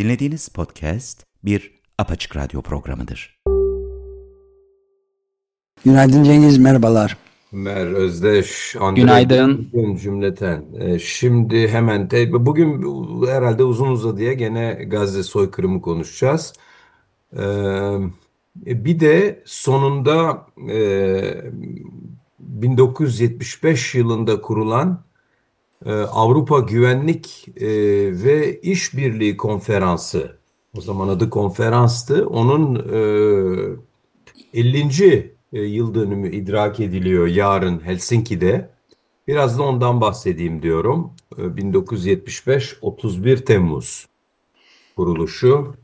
Dinlediğiniz podcast bir apaçık radyo programıdır. Günaydın Cengiz, merhabalar. Mer Özdeş, Andre Günaydın. Cümleten. Ee, şimdi hemen bugün herhalde uzun uzadıya gene Gazze soykırımı konuşacağız. Ee, bir de sonunda e, 1975 yılında kurulan e, Avrupa Güvenlik e, ve İşbirliği Konferansı, o zaman adı konferanstı, onun e, 50. yıl dönümü idrak ediliyor yarın Helsinki'de. Biraz da ondan bahsedeyim diyorum. E, 1975 31 Temmuz kuruluşu.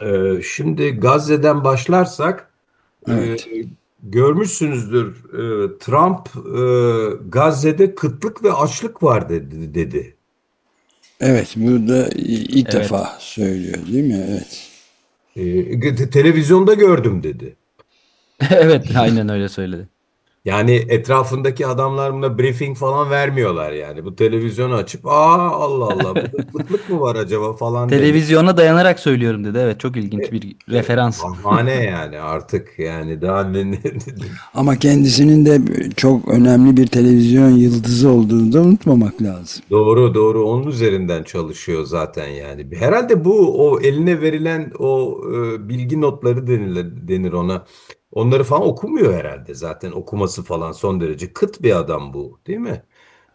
E, şimdi Gazze'den başlarsak Evet. Görmüşsünüzdür e, Trump e, Gazze'de kıtlık ve açlık var dedi. dedi. Evet, burada ilk Evet. defa söylüyor değil mi? Evet. E, televizyonda gördüm dedi. Evet, aynen öyle söyledi. Yani etrafındaki adamlar buna briefing falan vermiyorlar yani. Bu televizyonu açıp aa Allah Allah burada kıtlık mı var acaba falan dedi. Televizyona dayanarak söylüyorum dedi. Evet, çok ilginç bir referans. Bahane yani artık yani daha ne, ne- Ama kendisinin de çok önemli bir televizyon yıldızı olduğunu da unutmamak lazım. Doğru doğru onun üzerinden çalışıyor zaten yani. Herhalde bu o eline verilen o e, bilgi notları denilir, denir ona. Onları falan okumuyor herhalde zaten okuması falan son derece kıt bir adam bu değil mi?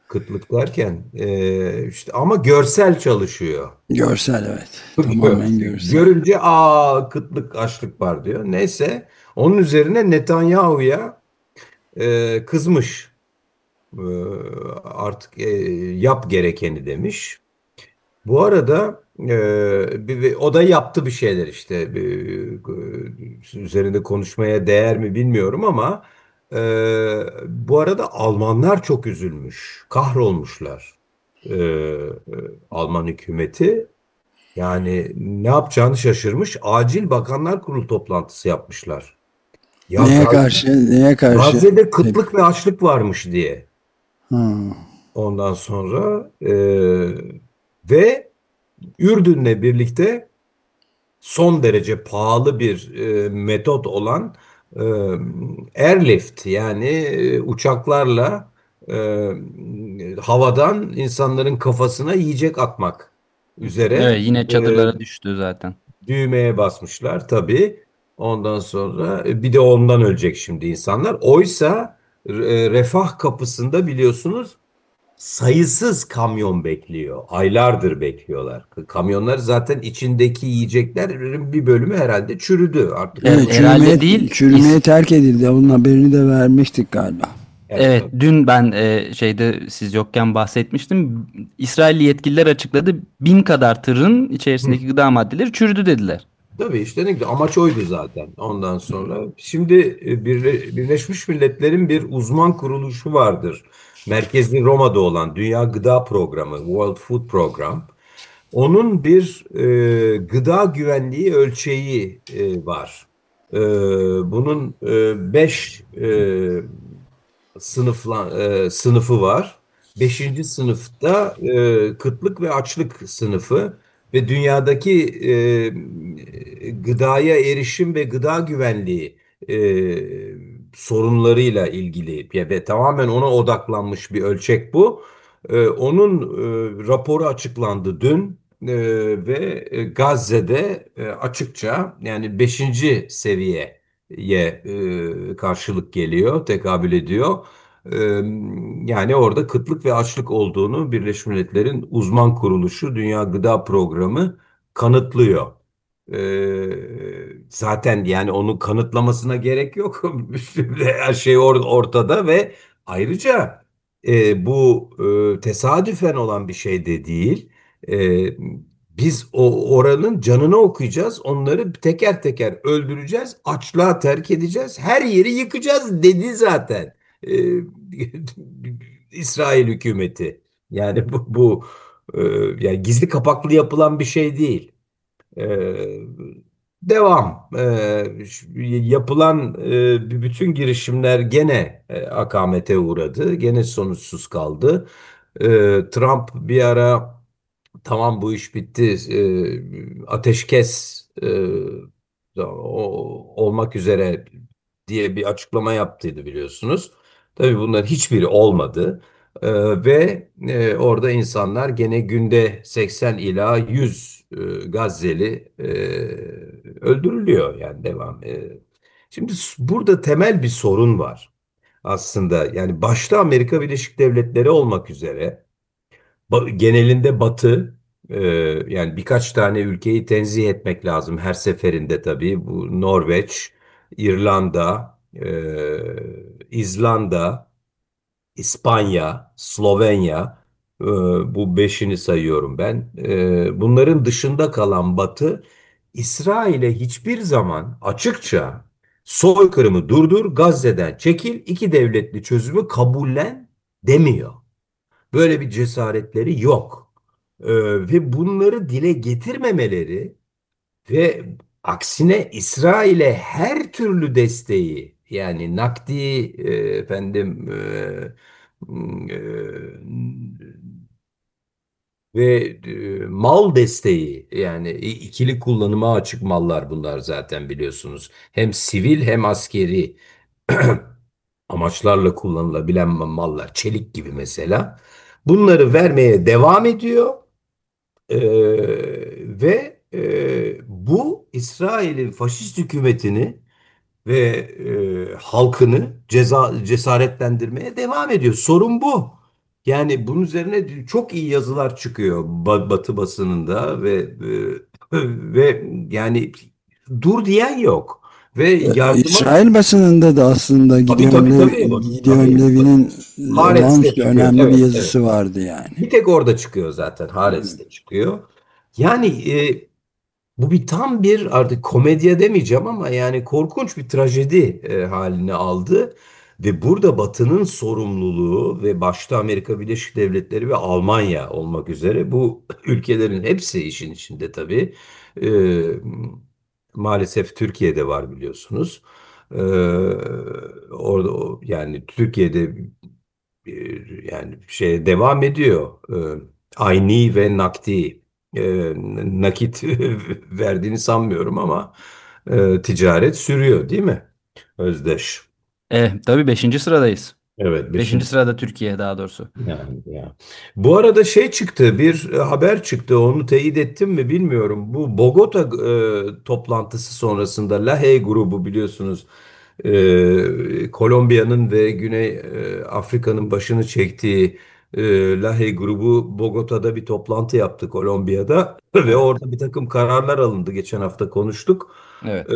Kıtlık derken e, işte ama görsel çalışıyor. Görsel evet. Tamamen görsel. Görünce aa kıtlık açlık var diyor. Neyse onun üzerine Netanyahu'ya e, kızmış. E, artık e, yap gerekeni demiş. Bu arada e, bir- o da yaptı bir şeyler işte. E, üzerinde konuşmaya değer mi bilmiyorum ama e, bu arada Almanlar çok üzülmüş. Kahrolmuşlar. E, e, Alman hükümeti. Yani ne yapacağını şaşırmış. Acil Bakanlar Kurulu toplantısı yapmışlar. Ya Neye Gaz- karşı? Neye karşı? Gazze'de kıtlık ve açlık varmış diye. Ha. Ondan sonra e, ve Ürdün'le birlikte son derece pahalı bir e, metot olan e, airlift yani e, uçaklarla e, havadan insanların kafasına yiyecek atmak üzere Evet, yine e, çadırlara düştü zaten. düğmeye basmışlar tabii. Ondan sonra e, bir de ondan ölecek şimdi insanlar. Oysa e, refah kapısında biliyorsunuz sayısız kamyon bekliyor. Aylardır bekliyorlar. Kamyonlar zaten içindeki yiyeceklerin bir bölümü herhalde çürüdü artık. Evet, Evet, herhalde çürümeye, değil. çürümeye terk edildi. Onun haberini de vermiştik galiba. Evet, dün ben e, şeyde siz yokken bahsetmiştim. İsrailli yetkililer açıkladı. Bin kadar tırın içerisindeki gıda maddeleri çürüdü dediler. Tabii işte ne. Amaç oydu zaten ondan sonra. Şimdi e, Birle- Birleşmiş Milletler'in bir uzman kuruluşu vardır. Merkezli Roma'da olan Dünya Gıda Programı, World Food Program. Onun bir e, gıda güvenliği ölçeği e, var. E, bunun e, beş e, sınıfla, e, sınıfı var. Beşinci sınıfta e, kıtlık ve açlık sınıfı ve dünyadaki e, gıdaya erişim ve gıda güvenliği e, sorunlarıyla ilgili ve tamamen ona odaklanmış bir ölçek bu. E, onun e, raporu açıklandı dün E, ve e, Gazze'de e, açıkça yani beşinci seviyeye e, karşılık geliyor, tekabül ediyor. E, yani orada kıtlık ve açlık olduğunu Birleşmiş Milletler'in uzman kuruluşu Dünya Gıda Programı kanıtlıyor. Zaten yani onu kanıtlamasına gerek yok. Her şey or- ortada ve ayrıca e, bu e, tesadüfen olan bir şey de değil. E, biz o oranın canını okuyacağız. Onları teker teker öldüreceğiz. Açlığa terk edeceğiz. Her yeri yıkacağız dedi zaten. E, İsrail hükümeti. Yani bu, bu e, yani gizli kapaklı yapılan bir şey değil. Ee, devam. Ee, yapılan e, bütün girişimler gene e, akamete uğradı. Gene sonuçsuz kaldı. Ee, Trump bir ara tamam bu iş bitti, e, ateşkes olmak üzere diye bir açıklama yaptıydı biliyorsunuz. Tabii bunların hiçbiri olmadı. E, ve e, orada insanlar gene günde 80 ila 100 e, Gazze'li e, öldürülüyor yani devam. E, şimdi burada temel bir sorun var aslında. Yani başta Amerika Birleşik Devletleri olmak üzere genelinde Batı e, yani birkaç tane ülkeyi tenzih etmek lazım her seferinde tabii. Bu Norveç, İrlanda, e, İzlanda, İspanya, Slovenya e, bu beşini sayıyorum ben. E, bunların dışında kalan Batı İsrail'e hiçbir zaman açıkça soykırımı durdur, Gazze'den çekil, iki devletli çözümü kabullen demiyor. Böyle bir cesaretleri yok. Ee, ve bunları dile getirmemeleri ve aksine İsrail'e her türlü desteği yani nakdi e, efendim e, e, ve e, mal desteği yani ikili kullanıma açık mallar bunlar zaten biliyorsunuz. Hem sivil hem askeri amaçlarla kullanılabilen mallar, çelik gibi mesela. Bunları vermeye devam ediyor Ee, ve e, bu İsrail'in faşist hükümetini ve e, halkını ceza, cesaretlendirmeye devam ediyor. Sorun bu. Yani bunun üzerine çok iyi yazılar çıkıyor Ba- Batı basınında ve e, ve yani dur diyen yok ve yardıma İsrail basınında da aslında Gideon, Levi'nin önemli bir Evet, evet. yazısı vardı yani. Bir tek orada çıkıyor zaten. Haaretz'te çıkıyor. Yani e, bu bir tam bir artık komedya demeyeceğim ama yani korkunç bir trajedi e, halini aldı. Ve burada Batı'nın sorumluluğu ve başta Amerika Birleşik Devletleri ve Almanya olmak üzere bu ülkelerin hepsi işin içinde tabii. E, maalesef Türkiye'de var biliyorsunuz. E, orada yani Türkiye'de e, yani şey devam ediyor. E, ayni ve nakdi e, nakit verdiğini sanmıyorum ama e, ticaret sürüyor değil mi? Özdeş. E, tabii 5. sıradayız. Evet, 5. beşinci. sırada Türkiye daha doğrusu. Yani, ya. Bu arada şey çıktı, bir e, haber çıktı. Onu teyit ettim mi bilmiyorum. Bu Bogota e, toplantısı sonrasında Lahey grubu biliyorsunuz e, Kolombiya'nın ve Güney e, Afrika'nın başını çektiği e, Lahey grubu Bogota'da bir toplantı yaptı Kolombiya'da ve orada bir takım kararlar alındı. Geçen hafta konuştuk. Evet. E,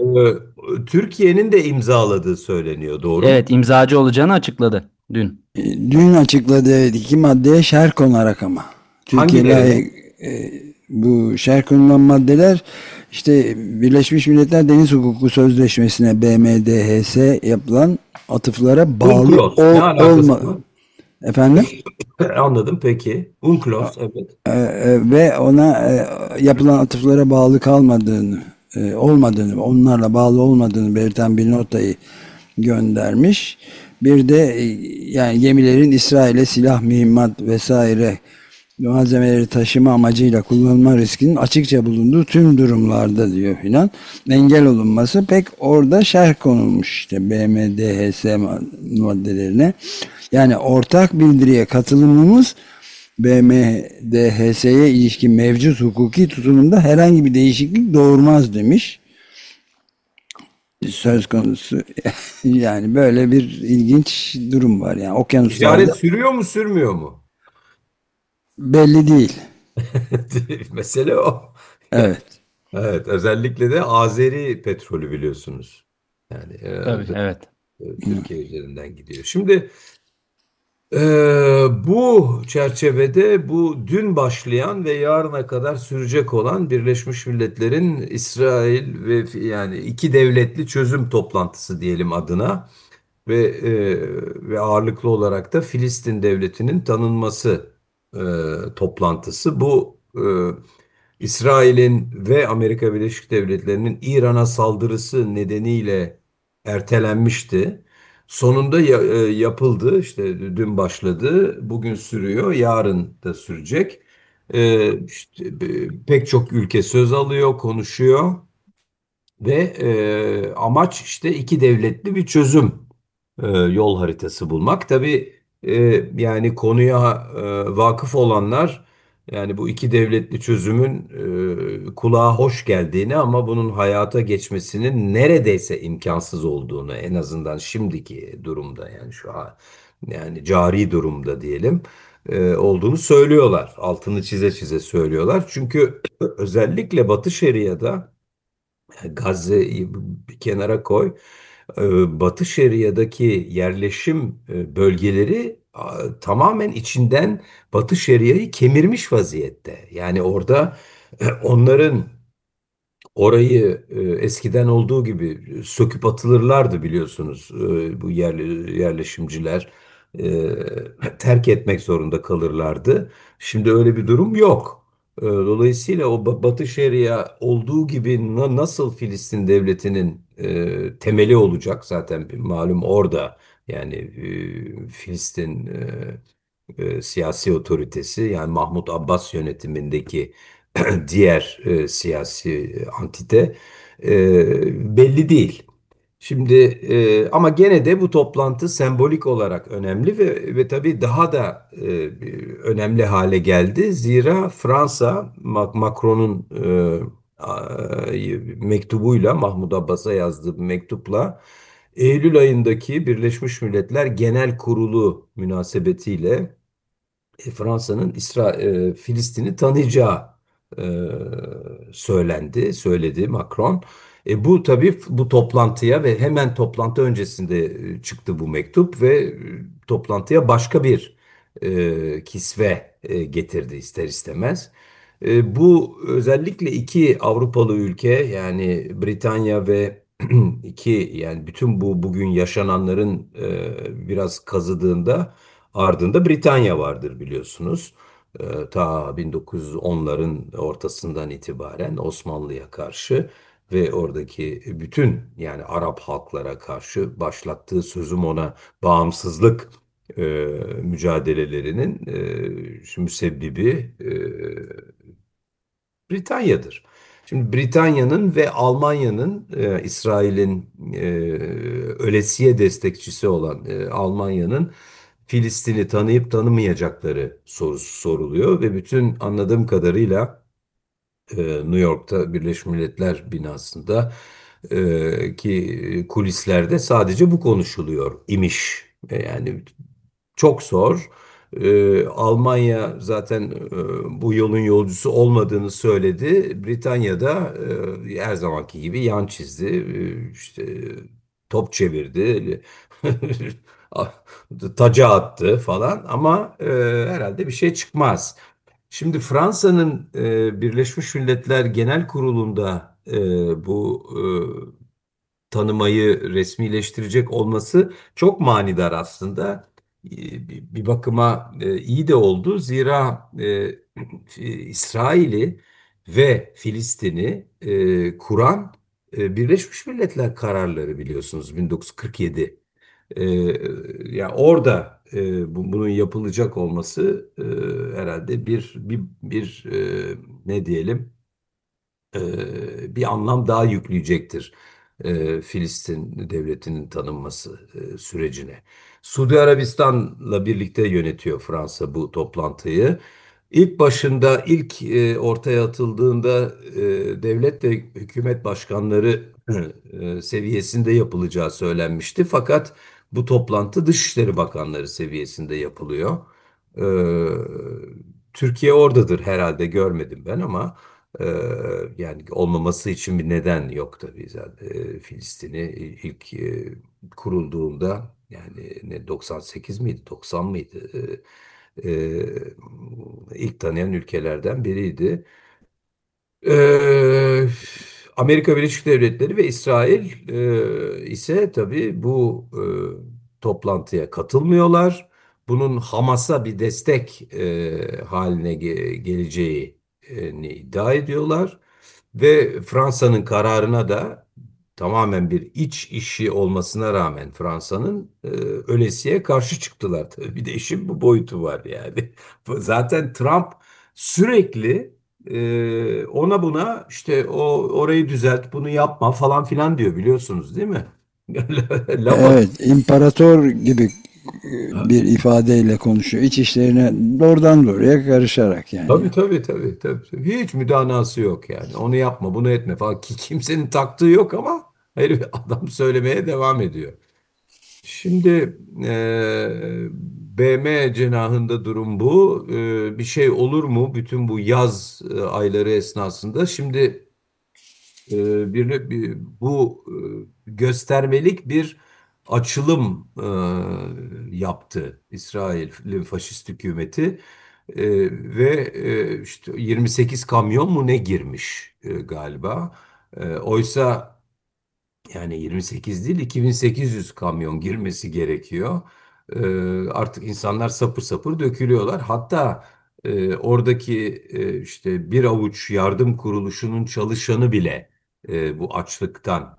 Türkiye'nin de imzaladığı söyleniyor, doğru mu? Evet, imzacı olacağını açıkladı dün. E, Dün açıkladığı evet, iki maddeye şerh konarak ama. Türkiye Hangileri? layık- e, bu şerh konulan maddeler işte Birleşmiş Milletler Deniz Hukuku Sözleşmesi'ne BMDHS yapılan atıflara bağlı UNCLOS ol, olma efendim Anladım peki. UNCLOS evet. E, e, ve ona e, yapılan atıflara bağlı kalmadığını e, olmadığını onlarla bağlı olmadığını belirten bir notayı göndermiş. Bir de e, yani gemilerin İsrail'e silah, mühimmat vesaire malzemeleri taşıma amacıyla kullanılma riskinin açıkça bulunduğu tüm durumlarda diyor filan engel olunması pek orada şerh konulmuş işte BMDHS ma- maddelerine. Yani ortak bildiriye katılımımız BMDHS'ye ilişkin mevcut hukuki tutumunda herhangi bir değişiklik doğurmaz demiş. Söz konusu yani böyle bir ilginç durum var yani okyanuslarda Ticaret sürüyor mu sürmüyor mu? belli değil. Mesele o. Evet. Evet, özellikle de Azeri petrolü biliyorsunuz. Yani e, Tabii, evet. Türkiye üzerinden gidiyor. Şimdi e, bu çerçevede bu dün başlayan ve yarına kadar sürecek olan Birleşmiş Milletler'in İsrail ve yani iki devletli çözüm toplantısı diyelim adına ve e, ve ağırlıklı olarak da Filistin devletinin tanınması e, toplantısı. Bu e, İsrail'in ve Amerika Birleşik Devletleri'nin İran'a saldırısı nedeniyle ertelenmişti. Sonunda ya- e, yapıldı. İşte dün başladı, bugün sürüyor, yarın da sürecek. E, işte, pek çok ülke söz alıyor, konuşuyor ve e, amaç işte iki devletli bir çözüm e, yol haritası bulmak. Tabii e, yani konuya e, vakıf olanlar yani bu iki devletli çözümün e, kulağa hoş geldiğini ama bunun hayata geçmesinin neredeyse imkansız olduğunu en azından şimdiki durumda yani şu an yani cari durumda diyelim e, olduğunu söylüyorlar. Altını çize çize söylüyorlar. Çünkü özellikle Batı Şeria'da Gazze'yi bir kenara koy. Ee, Batı Şeria'daki yerleşim e, bölgeleri tamamen içinden Batı Şeria'yı kemirmiş vaziyette. Yani orada e, onların orayı e, eskiden olduğu gibi söküp atılırlardı biliyorsunuz E, bu yerli, yerleşimciler terk etmek zorunda kalırlardı. Şimdi öyle bir durum yok. Dolayısıyla o Ba- Batı Şeria olduğu gibi na- nasıl Filistin devletinin temeli olacak zaten malum orada yani e, Filistin e, e, siyasi otoritesi yani Mahmut Abbas yönetimindeki diğer e, siyasi antite e, belli değil. Şimdi e, ama gene de bu toplantı sembolik olarak önemli ve ve tabii daha da e, önemli hale geldi. Zira Fransa Mac- Macron'un e, mektubuyla Mahmut Abbas'a yazdığı mektupla Eylül ayındaki Birleşmiş Milletler Genel Kurulu münasebetiyle e, Fransa'nın İsra e, Filistin'i tanıyacağı e, söylendi, söyledi Macron. E, bu tabii bu toplantıya ve hemen toplantı öncesinde çıktı bu mektup ve toplantıya başka bir e, kisve e, getirdi ister istemez. E, bu özellikle iki Avrupalı ülke yani Britanya ve iki yani bütün bu bugün yaşananların e, biraz kazıdığında Ardında Britanya vardır biliyorsunuz. Ee, ta 1910'ların ortasından itibaren Osmanlı'ya karşı ve oradaki bütün yani Arap halklara karşı başlattığı sözüm ona bağımsızlık e, mücadelelerinin e, müsebbibi e, Britanya'dır. Şimdi Britanya'nın ve Almanya'nın e, İsrail'in e, ölesiye destekçisi olan e, Almanya'nın Filistin'i tanıyıp tanımayacakları sorusu soruluyor ve bütün anladığım kadarıyla e, New York'ta Birleşmiş Milletler binasında e, ki kulislerde sadece bu konuşuluyor imiş. E, yani çok zor. Ee, Almanya zaten e, bu yolun yolcusu olmadığını söyledi. Britanya'da e, her zamanki gibi yan çizdi. E, işte top çevirdi. Taca attı falan ama e, herhalde bir şey çıkmaz. Şimdi Fransa'nın Birleşmiş Milletler Genel Kurulu'nda bu tanımayı resmileştirecek olması çok manidar aslında. Ee, Bir bakıma e, iyi de oldu. Zira e, İsrail'i ve Filistin'i e, kuran Birleşmiş Milletler kararları biliyorsunuz 1947. E, ya orada bu- bunun yapılacak olması herhalde bir bir bir ne diyelim bir anlam daha yükleyecektir e, Filistin devletinin tanınması e, sürecine. Suudi Arabistan'la birlikte yönetiyor Fransa bu toplantıyı. İlk başında ilk e, ortaya atıldığında e, devlet ve hükümet başkanları e, seviyesinde yapılacağı söylenmişti. Fakat bu toplantı Dışişleri Bakanları seviyesinde yapılıyor. E, Türkiye oradadır herhalde görmedim ben ama. Yani olmaması için bir neden yok tabii zaten. Filistin'i ilk kurulduğunda yani ne 98 miydi 90 mıydı ilk tanıyan ülkelerden biriydi. Amerika Birleşik Devletleri ve İsrail ise tabii bu toplantıya katılmıyorlar. Bunun Hamas'a bir destek haline ge- geleceğini iddia ediyorlar. Ve Fransa'nın kararına da tamamen bir iç işi olmasına rağmen Fransa'nın e, ölesiye karşı çıktılar. Tabii bir de işin bu boyutu var yani. Zaten Trump sürekli e, ona buna işte o orayı düzelt, bunu yapma falan filan diyor biliyorsunuz değil mi? Evet, imparator gibi bir ifadeyle konuşuyor. İç işlerine doğrudan doğruya karışarak yani. Tabii tabii tabii tabii. Hiç müdanası yok yani. Onu yapma, bunu etme falan ki kimsenin taktığı yok ama hayır adam söylemeye devam ediyor. Şimdi eee BM cenahında durum bu. Eee, bir şey olur mu bütün bu yaz e, ayları esnasında? Şimdi e, bir, bir bu e, göstermelik bir açılım e, yaptı İsrail'in faşist hükümeti E, ve e, işte 28 kamyon mu ne girmiş e, galiba. E, oysa yani 28 değil 2800 kamyon girmesi gerekiyor. Ee, artık insanlar sapır sapır dökülüyorlar. Hatta e, oradaki e, işte bir avuç yardım kuruluşunun çalışanı bile e, bu açlıktan e,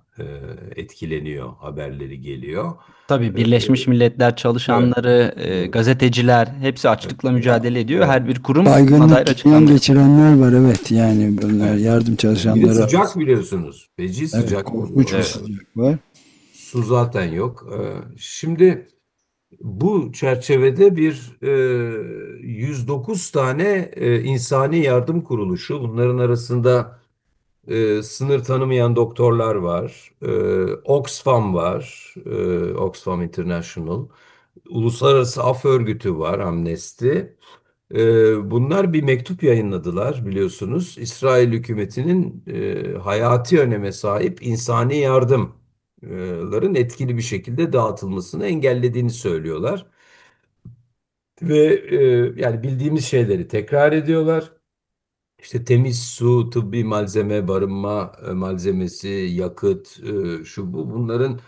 etkileniyor haberleri geliyor. Tabii E, Birleşmiş Milletler evet, çalışanları, e, gazeteciler hepsi açlıkla mücadele ediyor. evet. Her bir kurum Baygınlık açıklama. geçirenler var evet yani bunlar yardım Bir çalışanları sıcak biliyorsunuz. Feci evet sıcak. korkunç bir sıcak var. Su zaten yok. Şimdi bu çerçevede bir e, 109 tane e, insani yardım kuruluşu, bunların arasında e, sınır tanımayan doktorlar var, e, Oxfam var, e, Oxfam International, Uluslararası Af Örgütü var, Amnesty. E, bunlar bir mektup yayınladılar biliyorsunuz. İsrail hükümetinin e, hayati öneme sahip insani yardımların etkili bir şekilde dağıtılmasını engellediğini söylüyorlar. Ve e, yani bildiğimiz şeyleri tekrar ediyorlar. İşte temiz su, tıbbi malzeme, barınma e, malzemesi, yakıt, e, şu bu bunların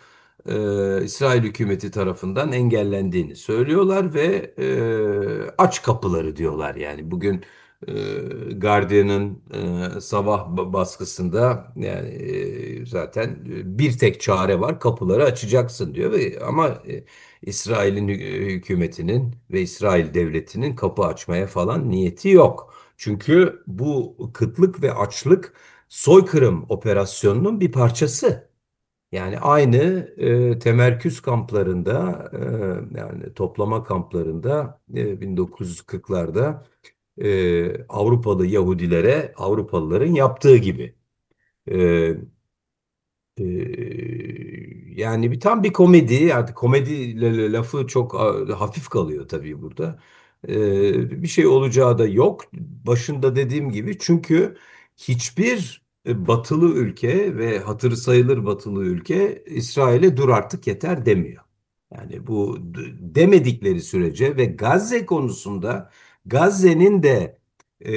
e, İsrail hükümeti tarafından engellendiğini söylüyorlar ve e, aç kapıları diyorlar. Yani bugün e, Guardian'ın e, sabah ba- baskısında yani e, zaten e, bir tek çare var kapıları açacaksın diyor ve ama e, İsrail'in hü- hükümetinin ve İsrail devletinin kapı açmaya falan niyeti yok. Çünkü bu kıtlık ve açlık soykırım operasyonunun bir parçası. Yani aynı e, temerküz kamplarında e, yani toplama kamplarında e, 1940'larda e, Avrupalı Yahudilere Avrupalıların yaptığı gibi. E, ee, yani bir tam bir komedi artık komedi lafı çok hafif kalıyor tabii burada. Bir şey olacağı da yok. Başında dediğim gibi çünkü hiçbir e, batılı ülke ve hatırı sayılır batılı ülke İsrail'e dur artık yeter demiyor. Yani bu demedikleri sürece ve Gazze konusunda Gazze'nin de e,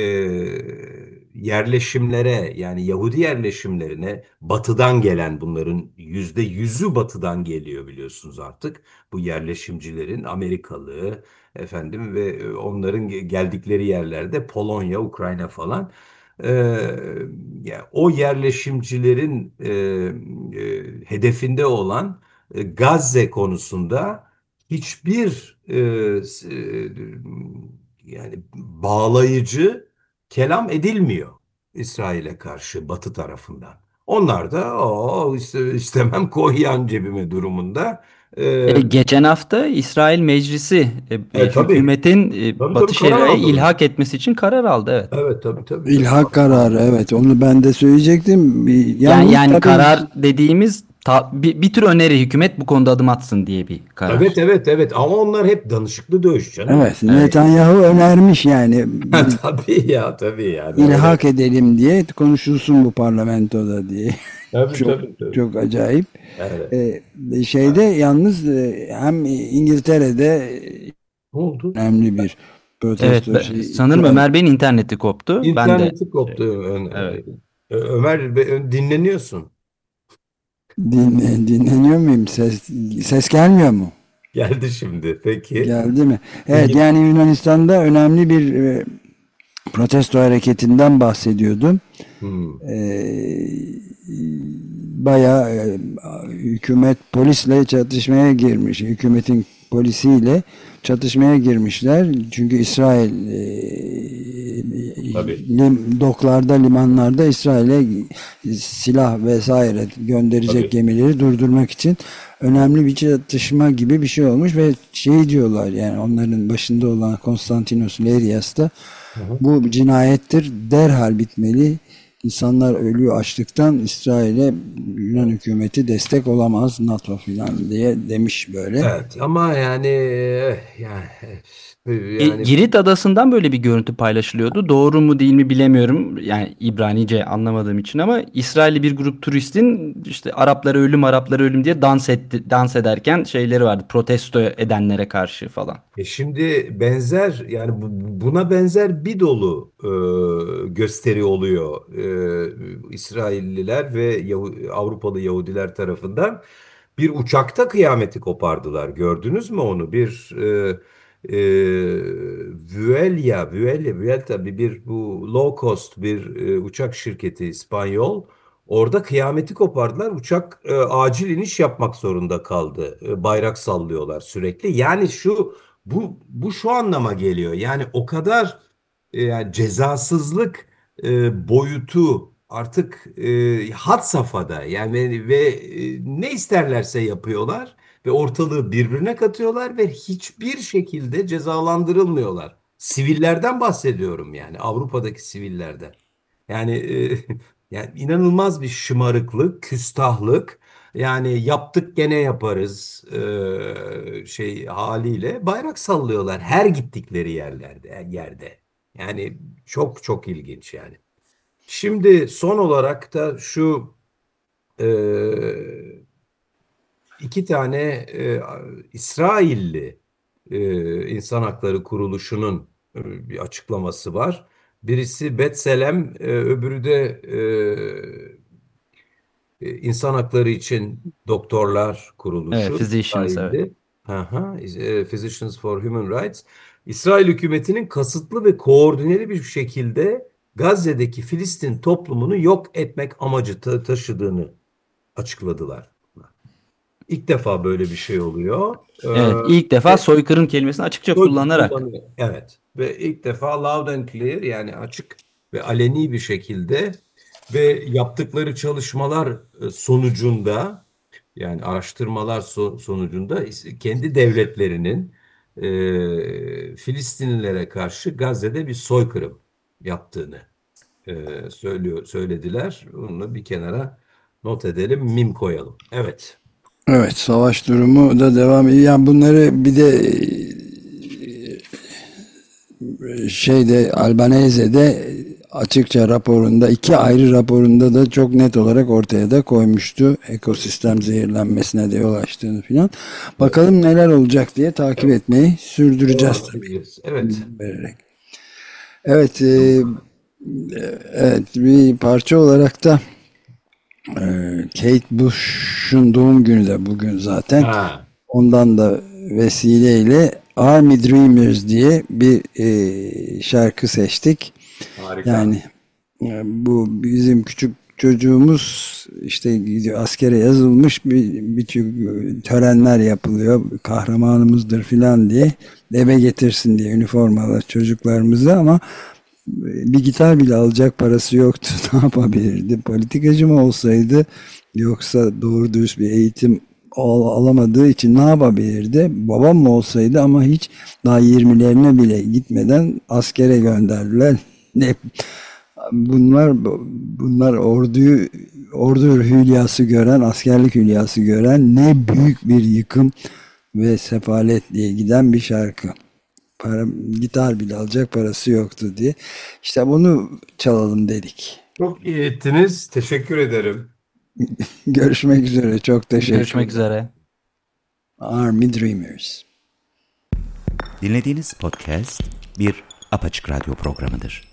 yerleşimlere yani Yahudi yerleşimlerine batıdan gelen bunların yüzde yüzü batıdan geliyor biliyorsunuz artık. Bu yerleşimcilerin Amerikalı efendim ve onların geldikleri yerlerde Polonya, Ukrayna falan. Ya o yerleşimcilerin e, e, hedefinde olan e, Gazze konusunda hiçbir e, e, yani bağlayıcı kelam edilmiyor İsrail'e karşı Batı tarafından. Onlar da o istemem koy yan cebime durumunda. Ee, E, geçen hafta İsrail Meclisi e, e, tabii hükümetin e, tabii Batı aldılar. ilhak etmesi için karar aldı. Evet. Evet tabii tabii. İlhak kararı evet onu ben de söyleyecektim. Yani Yalnız yani tabii karar dediğimiz ta- bir, bir tür öneri hükümet bu konuda adım atsın diye bir karar. Evet evet evet ama onlar hep danışıklı dövüş canım. evet Netanyahu önermiş yani tabii ya tabii yani ilhak edelim diye konuşulsun bu parlamentoda diye. Tabii Çok tabii tabii. çok acayip. Evet. Ee, şeyde yalnız e, hem İngiltere'de Ne oldu? önemli bir Evet, protesto ben- şey. sanırım Ömer Bey'in interneti koptu. Ben de İnterneti koptu. Evet. Ömer dinleniyorsun. Din, dinleniyor muyum? Ses, ses gelmiyor mu? Geldi şimdi. Peki. Geldi mi? Evet yani Yunanistan'da önemli bir e, protesto hareketinden bahsediyordum. Hmm. Ee, bayağı e, hükümet polisle çatışmaya girmiş. Hükümetin polisiyle çatışmaya girmişler. Çünkü İsrail e, Tabii. lim, doklarda, limanlarda İsrail'e silah vesaire gönderecek Tabii. gemileri durdurmak için önemli bir çatışma gibi bir şey olmuş ve şey diyorlar yani onların başında olan Konstantinos Lerias da bu cinayettir derhal bitmeli. İnsanlar ölüyor açlıktan İsrail'e Yunan hükümeti destek olamaz NATO filan diye demiş böyle. Evet ama yani eh, yani, eh, yani Girit adasından böyle bir görüntü paylaşılıyordu. Doğru mu değil mi bilemiyorum. Yani İbranice anlamadığım için ama İsrailli bir grup turistin işte Araplara ölüm Araplara ölüm diye dans etti, dans ederken şeyleri vardı. Protesto edenlere karşı falan. E şimdi benzer yani bu- buna benzer bir dolu e, gösteri oluyor e, İsrailliler ve Yahu- Avrupalı Yahudiler tarafından bir uçakta kıyameti kopardılar. Gördünüz mü onu? Bir e, e, Vuelia, Vuelia, Vuelta bir, bir bu low cost bir e, uçak şirketi İspanyol. Orada kıyameti kopardılar. Uçak e, acil iniş yapmak zorunda kaldı. E, bayrak sallıyorlar sürekli. Yani şu bu bu şu anlama geliyor. Yani o kadar e, yani cezasızlık e, boyutu artık e, had safhada. Yani ve e, ne isterlerse yapıyorlar ve ortalığı birbirine katıyorlar ve hiçbir şekilde cezalandırılmıyorlar. Sivillerden bahsediyorum yani Avrupa'daki sivillerden. Yani e, yani inanılmaz bir şımarıklık, küstahlık. Yani yaptık gene yaparız e, şey haliyle bayrak sallıyorlar her gittikleri yerlerde yerde. Yani çok çok ilginç yani. Şimdi son olarak da şu e, iki tane e, İsrailli e, İnsan Hakları Kuruluşu'nun e, bir açıklaması var. Birisi Betselem, e, öbürü de e, e, İnsan Hakları için Doktorlar Kuruluşu. Evet, Physicians, İsrail'de. Aha, e, Physicians for Human Rights. İsrail hükümetinin kasıtlı ve koordineli bir şekilde Gazze'deki Filistin toplumunu yok etmek amacı ta- taşıdığını açıkladılar. İlk defa böyle bir şey oluyor. Evet, Ee, ilk defa ve- soykırım kelimesini açıkça kullanarak. kullanıyor. Evet. Ve ilk defa loud and clear yani açık ve aleni bir şekilde ve yaptıkları çalışmalar e, sonucunda yani araştırmalar so- sonucunda kendi devletlerinin e, Filistinlilere karşı Gazze'de bir soykırım yaptığını e, söylüyor söylediler. Bunu bir kenara not edelim, mim koyalım. Evet. Evet savaş durumu da devam ediyor. Yani bunları bir de e, şeyde Albanese'de açıkça raporunda iki ayrı raporunda da çok net olarak ortaya da koymuştu. Ekosistem zehirlenmesine de yol açtığını filan. Bakalım neler olacak diye takip etmeyi sürdüreceğiz tabii. Evet. vererek. Evet, e, evet bir parça olarak da e, Kate Bush'un doğum günü de bugün zaten. Ha. Ondan da vesileyle Army Dreamers diye bir e, şarkı seçtik. Harika. Yani e, bu bizim küçük çocuğumuz işte gidiyor askere yazılmış bir birçok törenler yapılıyor kahramanımızdır filan diye eve getirsin diye üniformalar çocuklarımızı ama bir gitar bile alacak parası yoktu. Ne yapabilirdi politikacı mı olsaydı yoksa doğru dürüst bir eğitim al- alamadığı için ne yapabilirdi? Babam mı olsaydı ama hiç daha 20'lerine bile gitmeden askere gönderdiler. Ne? Bunlar bunlar orduyu ordu hülyası gören askerlik hülyası gören ne büyük bir yıkım ve sefalet diye giden bir şarkı para, gitar bile alacak parası yoktu diye işte bunu çalalım dedik Çok iyi ettiniz. Teşekkür ederim. görüşmek üzere çok teşekkür Görüşmek üzere. Army Dreamers Dinlediğiniz podcast bir apaçık radyo programıdır.